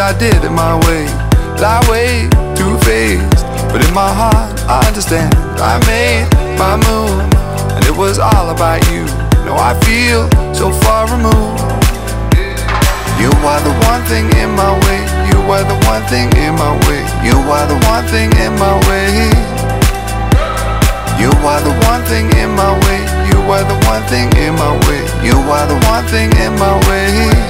I did it my way. Lie way too faced, but in my heart I understand. I made my move, and it was all about you. Now I feel so far removed. You are the one thing in my way. You are the one thing in my way. You are the one thing in my way. You are the one thing in my way. You are the one thing in my way. You are the one thing in my way.